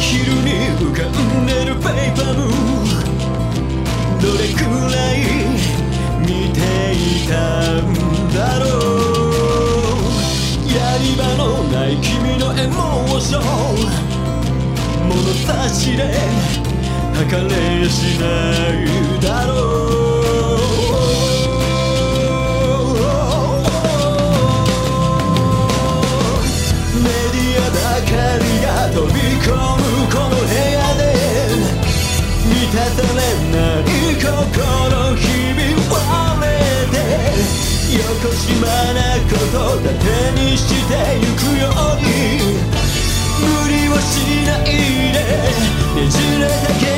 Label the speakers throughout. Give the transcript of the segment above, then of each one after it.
Speaker 1: 昼に浮かんでるペーパームどれくらいたんだろう。やり場のない君のエモーション。物差しで計れしないだろう。Get you to take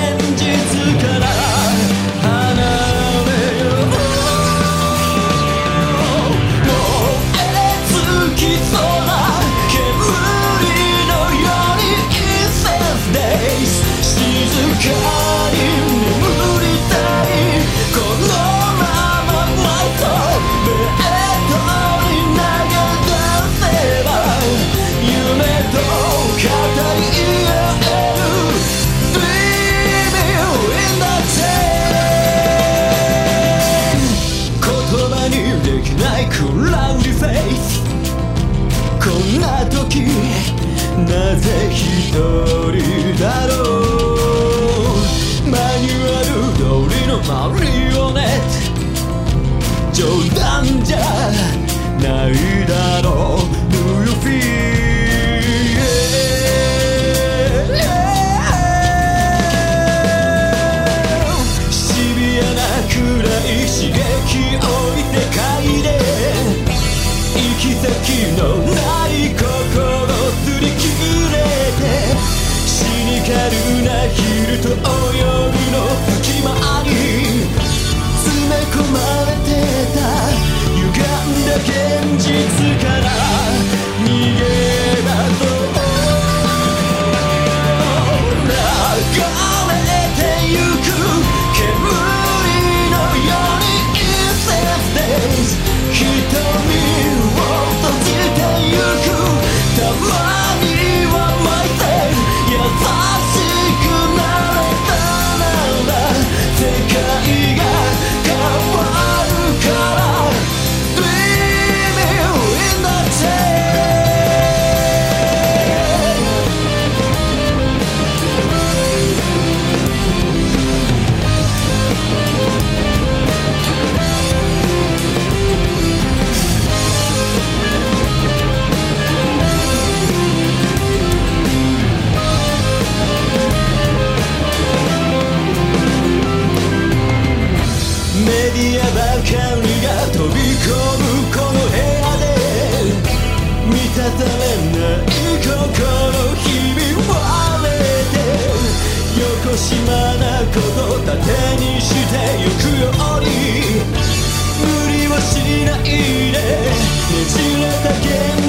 Speaker 1: 行き先のない心すり切れてシニカルな昼と泳夜の隙間に詰め込まれてた歪んだ現実からの島なこと盾にしてゆくように。無理はしないで。ねじれた現